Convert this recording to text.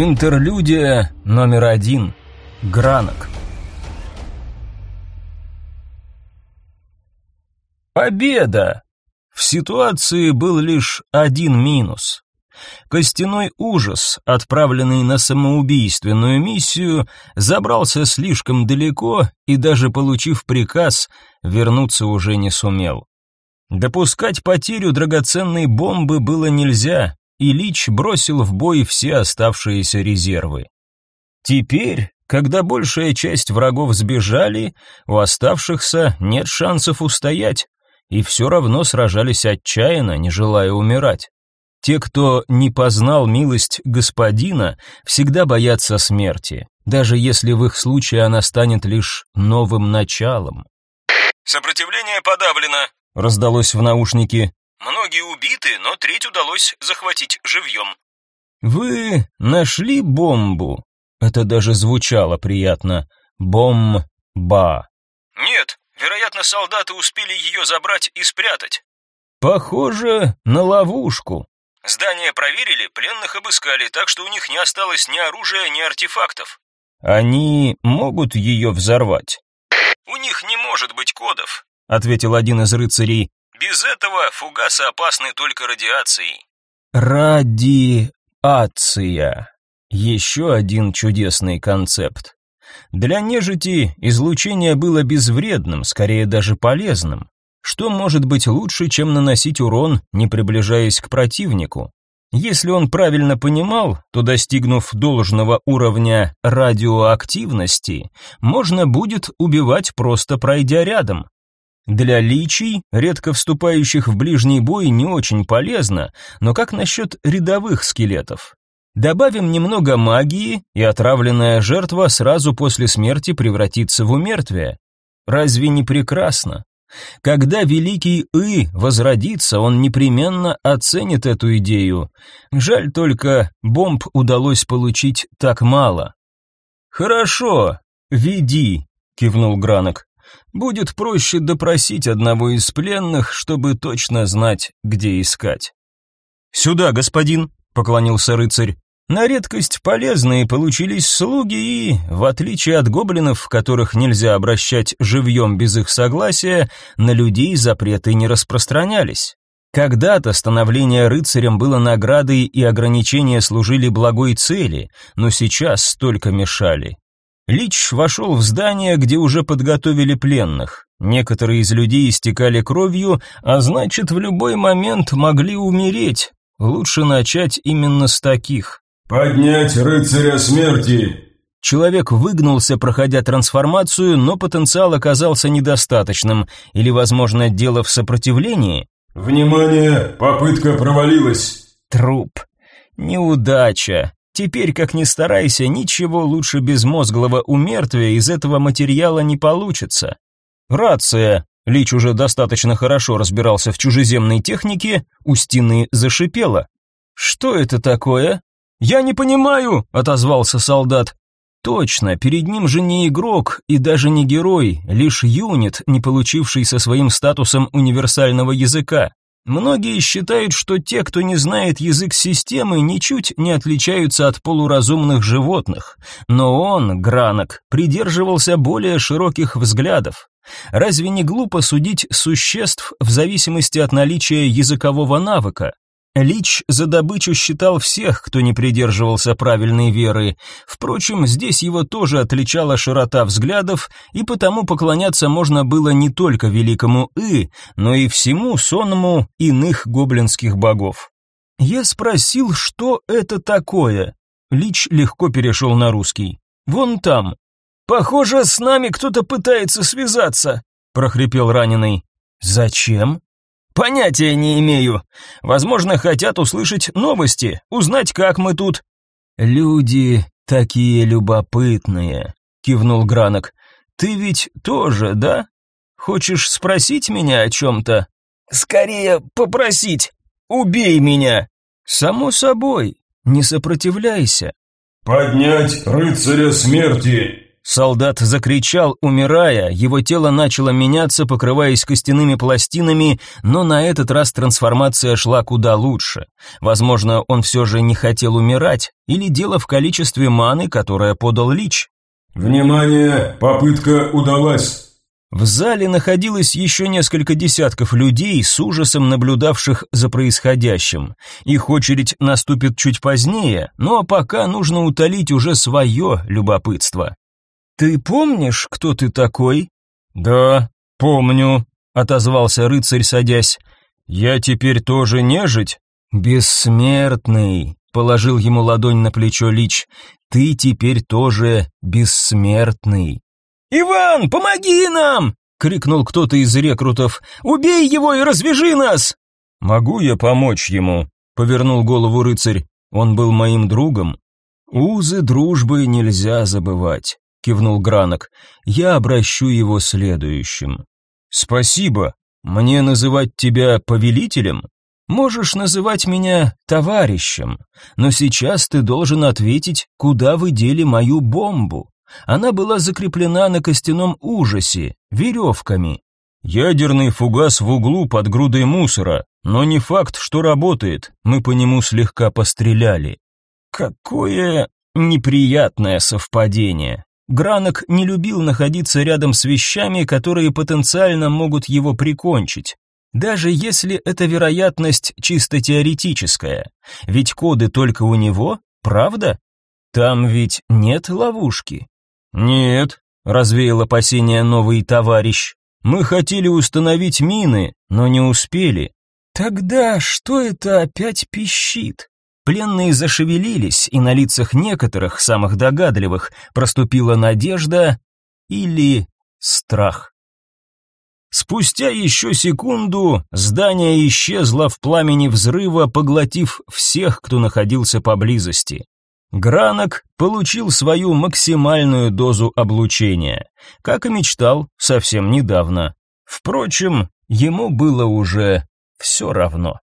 Интерлюдия номер один. Гранок. Победа! В ситуации был лишь один минус. Костяной ужас, отправленный на самоубийственную миссию, забрался слишком далеко и даже получив приказ, вернуться уже не сумел. Допускать потерю драгоценной бомбы было нельзя, и Лич бросил в бой все оставшиеся резервы. Теперь, когда большая часть врагов сбежали, у оставшихся нет шансов устоять, и все равно сражались отчаянно, не желая умирать. Те, кто не познал милость господина, всегда боятся смерти, даже если в их случае она станет лишь новым началом. «Сопротивление подавлено», — раздалось в наушнике. Многие убиты, но треть удалось захватить живьем. Вы нашли бомбу? Это даже звучало приятно. Бомба. Нет, вероятно, солдаты успели ее забрать и спрятать. Похоже на ловушку. Здание проверили, пленных обыскали, так что у них не осталось ни оружия, ни артефактов. Они могут ее взорвать? У них не может быть кодов, ответил один из рыцарей. Без этого фугасы опасны только радиацией. Радиация. Еще один чудесный концепт. Для нежити излучение было безвредным, скорее даже полезным. Что может быть лучше, чем наносить урон, не приближаясь к противнику? Если он правильно понимал, то достигнув должного уровня радиоактивности, можно будет убивать просто пройдя рядом. Для личий, редко вступающих в ближний бой, не очень полезно, но как насчет рядовых скелетов? Добавим немного магии, и отравленная жертва сразу после смерти превратится в умертвие. Разве не прекрасно? Когда великий И возродится, он непременно оценит эту идею. Жаль только, бомб удалось получить так мало. Хорошо, веди, кивнул Гранок. Будет проще допросить одного из пленных, чтобы точно знать, где искать. Сюда, господин, поклонился рыцарь. На редкость полезные получились слуги и, в отличие от гоблинов, которых нельзя обращать живьем без их согласия, на людей запреты не распространялись. Когда-то становление рыцарем было наградой и ограничения служили благой цели, но сейчас столько мешали. Лич вошел в здание, где уже подготовили пленных. Некоторые из людей истекали кровью, а значит, в любой момент могли умереть. Лучше начать именно с таких. «Поднять рыцаря смерти!» Человек выгнулся, проходя трансформацию, но потенциал оказался недостаточным, или, возможно, дело в сопротивлении. «Внимание! Попытка провалилась!» Труп. Неудача. Теперь, как ни старайся, ничего лучше безмозглого умертвия из этого материала не получится. Рация. Лич уже достаточно хорошо разбирался в чужеземной технике, у стены зашипела. «Что это такое?» «Я не понимаю», — отозвался солдат. Точно, перед ним же не игрок и даже не герой, лишь юнит, не получивший со своим статусом универсального языка. Многие считают, что те, кто не знает язык системы, ничуть не отличаются от полуразумных животных. Но он, Гранок, придерживался более широких взглядов. Разве не глупо судить существ в зависимости от наличия языкового навыка? Лич за добычу считал всех, кто не придерживался правильной веры. Впрочем, здесь его тоже отличала широта взглядов, и потому поклоняться можно было не только великому И, но и всему сонму иных гоблинских богов. Я спросил, что это такое. Лич легко перешел на русский. Вон там. Похоже, с нами кто-то пытается связаться, прохрипел раненый. Зачем? Понятия не имею. Возможно, хотят услышать новости, узнать, как мы тут. Люди такие любопытные, кивнул Гранок. Ты ведь тоже, да? Хочешь спросить меня о чем-то? Скорее попросить. Убей меня. Само собой. Не сопротивляйся. Поднять рыцаря смерти. Солдат закричал, умирая, его тело начало меняться, покрываясь костяными пластинами, но на этот раз трансформация шла куда лучше. Возможно, он все же не хотел умирать, или дело в количестве маны, которое подал Лич. «Внимание! Попытка удалась!» В зале находилось еще несколько десятков людей, с ужасом наблюдавших за происходящим. Их очередь наступит чуть позднее, но пока нужно утолить уже свое любопытство. «Ты помнишь, кто ты такой?» «Да, помню», — отозвался рыцарь, садясь. «Я теперь тоже нежить?» «Бессмертный», — положил ему ладонь на плечо Лич. «Ты теперь тоже бессмертный». «Иван, помоги нам!» — крикнул кто-то из рекрутов. «Убей его и развяжи нас!» «Могу я помочь ему?» — повернул голову рыцарь. «Он был моим другом». «Узы дружбы нельзя забывать», — кивнул Гранок. «Я обращу его следующим». «Спасибо. Мне называть тебя повелителем?» «Можешь называть меня товарищем, но сейчас ты должен ответить, куда вы дели мою бомбу». Она была закреплена на костяном ужасе, веревками. Ядерный фугас в углу под грудой мусора, но не факт, что работает, мы по нему слегка постреляли. Какое неприятное совпадение. Гранок не любил находиться рядом с вещами, которые потенциально могут его прикончить. Даже если эта вероятность чисто теоретическая. Ведь коды только у него, правда? Там ведь нет ловушки. «Нет», — развеял опасения новый товарищ. «Мы хотели установить мины, но не успели». «Тогда что это опять пищит?» Пленные зашевелились, и на лицах некоторых, самых догадливых, проступила надежда или страх. Спустя еще секунду здание исчезло в пламени взрыва, поглотив всех, кто находился поблизости. Гранок получил свою максимальную дозу облучения, как и мечтал совсем недавно. Впрочем, ему было уже все равно.